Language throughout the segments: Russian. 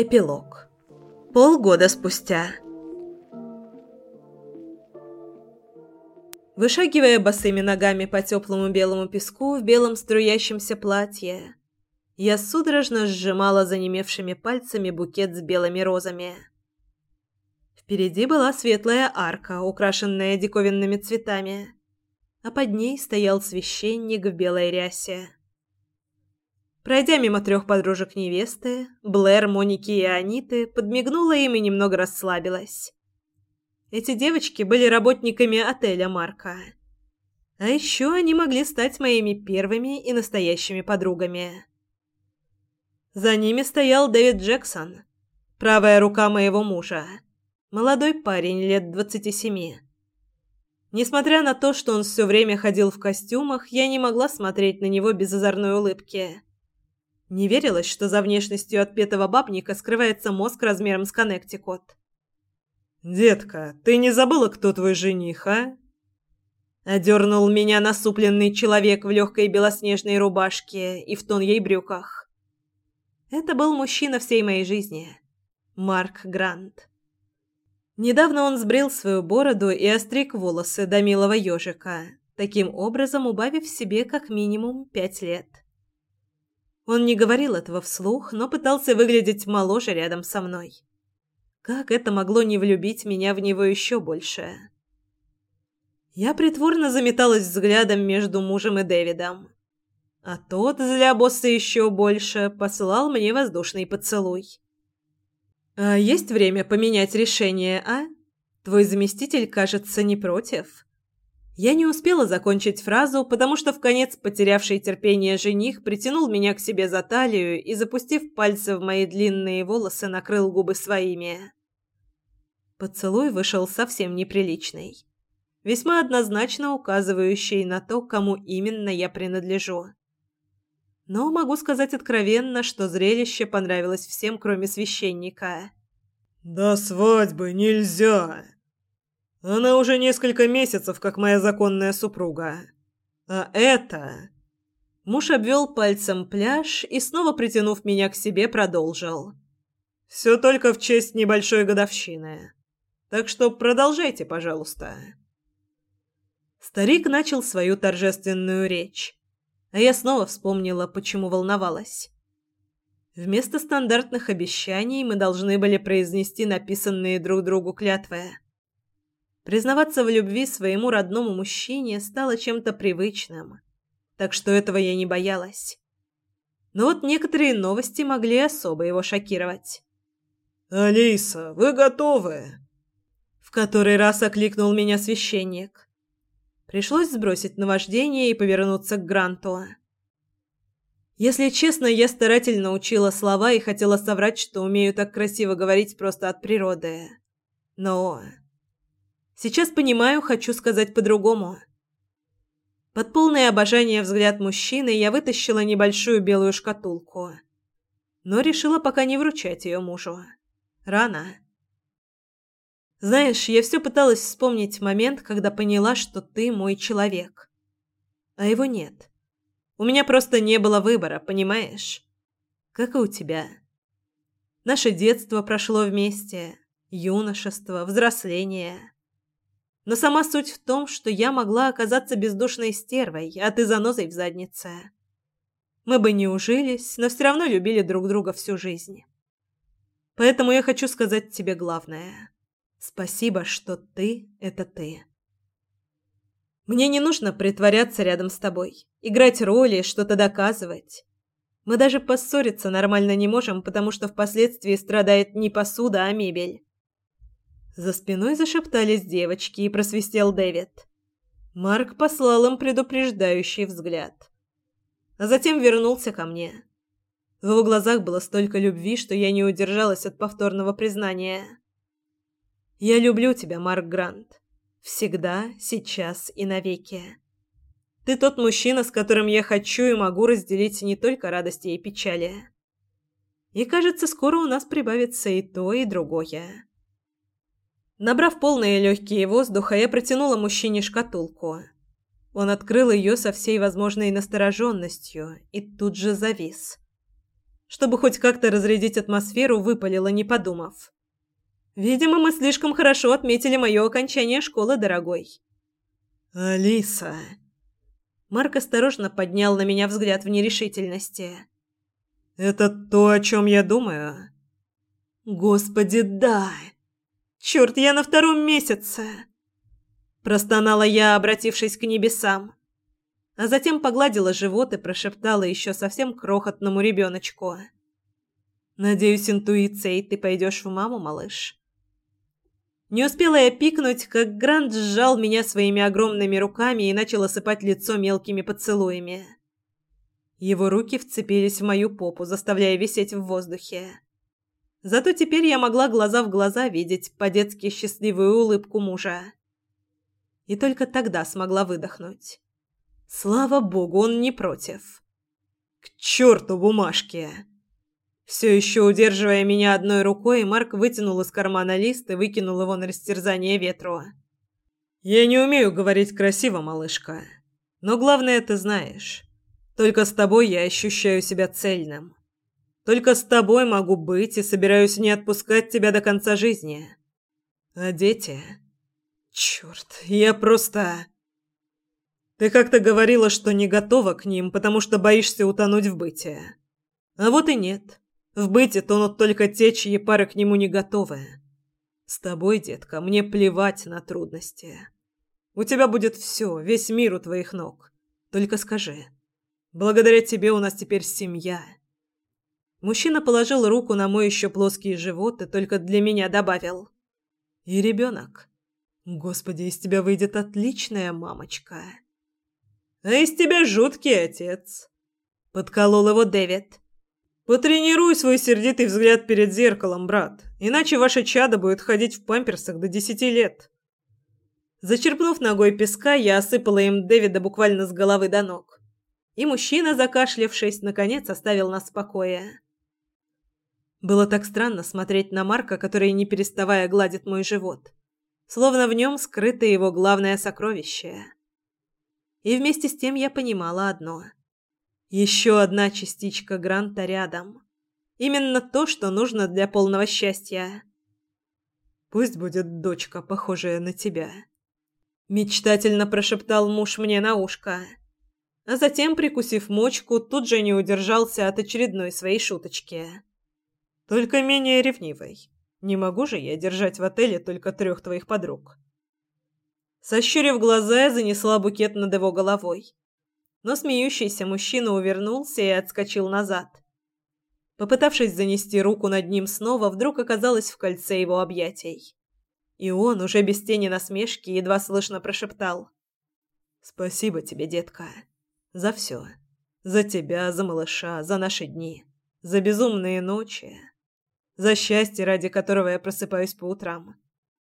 Эпилог. Полгода спустя. Вышагивая босыми ногами по теплому белому песку в белом струящемся платье, я судорожно сжимала занемевшими пальцами букет с белыми розами. Впереди была светлая арка, украшенная диковинными цветами, а под ней стоял священник в белой рясе. Пройдя мимо трех подружек невесты, Блэр, Моники и Аниты, подмигнула им и немного расслабилась. Эти девочки были работниками отеля Марка. А еще они могли стать моими первыми и настоящими подругами. За ними стоял Дэвид Джексон, правая рука моего мужа, молодой парень лет двадцати семи. Несмотря на то, что он все время ходил в костюмах, я не могла смотреть на него без озорной улыбки. Не верилось, что за внешностью отпетого бабника скрывается мозг размером с Коннектикут. «Детка, ты не забыла, кто твой жених, а?» Одернул меня насупленный человек в легкой белоснежной рубашке и в тон ей брюках. Это был мужчина всей моей жизни. Марк Грант. Недавно он сбрил свою бороду и остриг волосы до милого ежика, таким образом убавив себе как минимум пять лет. Он не говорил этого вслух, но пытался выглядеть моложе рядом со мной. Как это могло не влюбить меня в него еще больше? Я притворно заметалась взглядом между мужем и Дэвидом. А тот, зля босса еще больше, послал мне воздушный поцелуй. «А есть время поменять решение, а? Твой заместитель, кажется, не против?» Я не успела закончить фразу, потому что в конец потерявший терпение жених притянул меня к себе за талию и, запустив пальцы в мои длинные волосы, накрыл губы своими. Поцелуй вышел совсем неприличный, весьма однозначно указывающий на то, кому именно я принадлежу. Но могу сказать откровенно, что зрелище понравилось всем, кроме священника. «До свадьбы нельзя!» Она уже несколько месяцев как моя законная супруга. А это...» Муж обвел пальцем пляж и, снова притянув меня к себе, продолжил. «Все только в честь небольшой годовщины. Так что продолжайте, пожалуйста». Старик начал свою торжественную речь, а я снова вспомнила, почему волновалась. Вместо стандартных обещаний мы должны были произнести написанные друг другу клятвы. Признаваться в любви своему родному мужчине стало чем-то привычным, так что этого я не боялась. Но вот некоторые новости могли особо его шокировать. «Алиса, вы готовы?» В который раз окликнул меня священник. Пришлось сбросить наваждение и повернуться к Гранту. Если честно, я старательно учила слова и хотела соврать, что умею так красиво говорить просто от природы. Но Сейчас понимаю, хочу сказать по-другому. Под полное обожание взгляд мужчины я вытащила небольшую белую шкатулку. Но решила пока не вручать ее мужу. Рано. Знаешь, я все пыталась вспомнить момент, когда поняла, что ты мой человек. А его нет. У меня просто не было выбора, понимаешь? Как и у тебя. Наше детство прошло вместе, юношество, взросление. Но сама суть в том, что я могла оказаться бездушной стервой, а ты занозой в заднице. Мы бы не ужились, но все равно любили друг друга всю жизнь. Поэтому я хочу сказать тебе главное. Спасибо, что ты — это ты. Мне не нужно притворяться рядом с тобой, играть роли, что-то доказывать. Мы даже поссориться нормально не можем, потому что впоследствии страдает не посуда, а мебель. За спиной зашептались девочки и просвистел Дэвид. Марк послал им предупреждающий взгляд. А затем вернулся ко мне. В его глазах было столько любви, что я не удержалась от повторного признания. «Я люблю тебя, Марк Грант. Всегда, сейчас и навеки. Ты тот мужчина, с которым я хочу и могу разделить не только радости и печали. И, кажется, скоро у нас прибавится и то, и другое». Набрав полные легкие воздуха, я протянула мужчине шкатулку. Он открыл ее со всей возможной настороженностью и тут же завис. Чтобы хоть как-то разрядить атмосферу, выпалила, не подумав. Видимо, мы слишком хорошо отметили мое окончание школы, дорогой. Алиса. Марк осторожно поднял на меня взгляд в нерешительности. Это то, о чем я думаю. Господи, да. Черт, я на втором месяце. Простонала я, обратившись к небесам. А затем погладила живот и прошептала еще совсем крохотному ребеночку. «Надеюсь, интуицией ты пойдешь в маму, малыш». Не успела я пикнуть, как Грант сжал меня своими огромными руками и начал осыпать лицо мелкими поцелуями. Его руки вцепились в мою попу, заставляя висеть в воздухе. Зато теперь я могла глаза в глаза видеть по-детски счастливую улыбку мужа. И только тогда смогла выдохнуть. Слава богу, он не против. К черту бумажки! Все еще удерживая меня одной рукой, Марк вытянул из кармана лист и выкинул его на растерзание ветру. «Я не умею говорить красиво, малышка. Но главное ты знаешь. Только с тобой я ощущаю себя цельным. Только с тобой могу быть и собираюсь не отпускать тебя до конца жизни. А дети... Черт, я просто...» «Ты как-то говорила, что не готова к ним, потому что боишься утонуть в бытие. А вот и нет». В быте тонут только те, чьи пары к нему не готовы. С тобой, детка, мне плевать на трудности. У тебя будет все, весь мир у твоих ног. Только скажи. Благодаря тебе у нас теперь семья. Мужчина положил руку на мой еще плоский живот и только для меня добавил. И ребенок. Господи, из тебя выйдет отличная мамочка. А из тебя жуткий отец. Подколол его Дэвид. Потренируй свой сердитый взгляд перед зеркалом, брат, иначе ваше чадо будет ходить в памперсах до десяти лет. Зачерпнув ногой песка, я осыпала им Дэвида буквально с головы до ног. И мужчина, закашлявшись, наконец оставил нас в покое. Было так странно смотреть на Марка, который, не переставая, гладит мой живот. Словно в нем скрыто его главное сокровище. И вместе с тем я понимала одно — еще одна частичка Гранта рядом. Именно то, что нужно для полного счастья. Пусть будет дочка, похожая на тебя. Мечтательно прошептал муж мне на ушко. А затем, прикусив мочку, тут же не удержался от очередной своей шуточки. Только менее ревнивой. Не могу же я держать в отеле только трех твоих подруг. Сощурив глаза, я занесла букет над его головой но смеющийся мужчина увернулся и отскочил назад. Попытавшись занести руку над ним снова, вдруг оказалась в кольце его объятий. И он, уже без тени насмешки, едва слышно прошептал. «Спасибо тебе, детка, за все. За тебя, за малыша, за наши дни, за безумные ночи, за счастье, ради которого я просыпаюсь по утрам,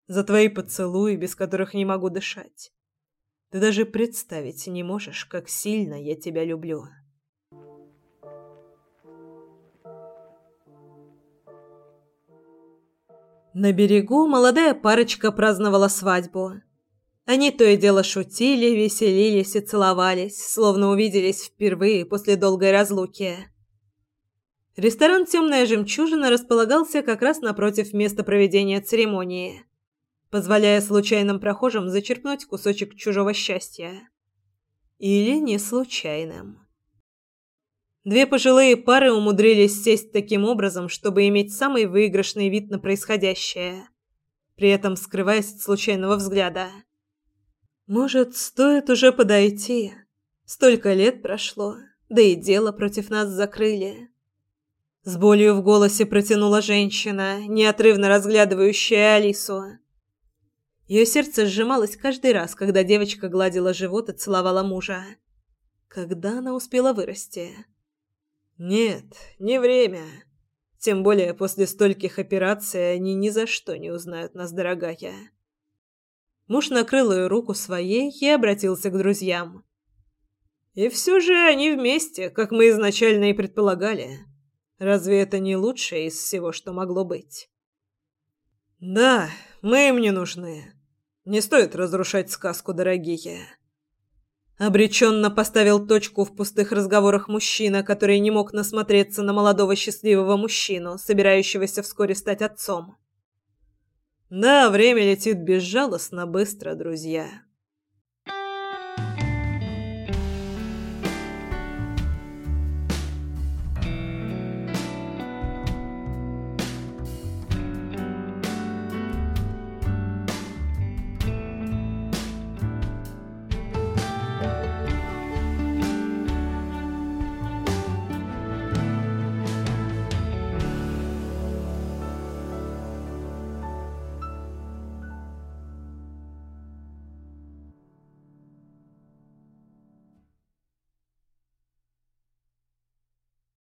за твои поцелуи, без которых не могу дышать, ты даже представить не можешь, как сильно я тебя люблю. На берегу молодая парочка праздновала свадьбу. Они то и дело шутили, веселились и целовались, словно увиделись впервые после долгой разлуки. Ресторан «Темная жемчужина» располагался как раз напротив места проведения церемонии позволяя случайным прохожим зачерпнуть кусочек чужого счастья. Или не случайным. Две пожилые пары умудрились сесть таким образом, чтобы иметь самый выигрышный вид на происходящее, при этом скрываясь от случайного взгляда. Может, стоит уже подойти? Столько лет прошло, да и дело против нас закрыли. С болью в голосе протянула женщина, неотрывно разглядывающая Алису. Ее сердце сжималось каждый раз, когда девочка гладила живот и целовала мужа. Когда она успела вырасти? Нет, не время. Тем более после стольких операций они ни за что не узнают нас, дорогая. Муж накрыл ее руку своей и обратился к друзьям. И все же они вместе, как мы изначально и предполагали. Разве это не лучшее из всего, что могло быть? Да, мы им не нужны. Не стоит разрушать сказку, дорогие. Обреченно поставил точку в пустых разговорах мужчина, который не мог насмотреться на молодого счастливого мужчину, собирающегося вскоре стать отцом. Да, время летит безжалостно быстро, друзья.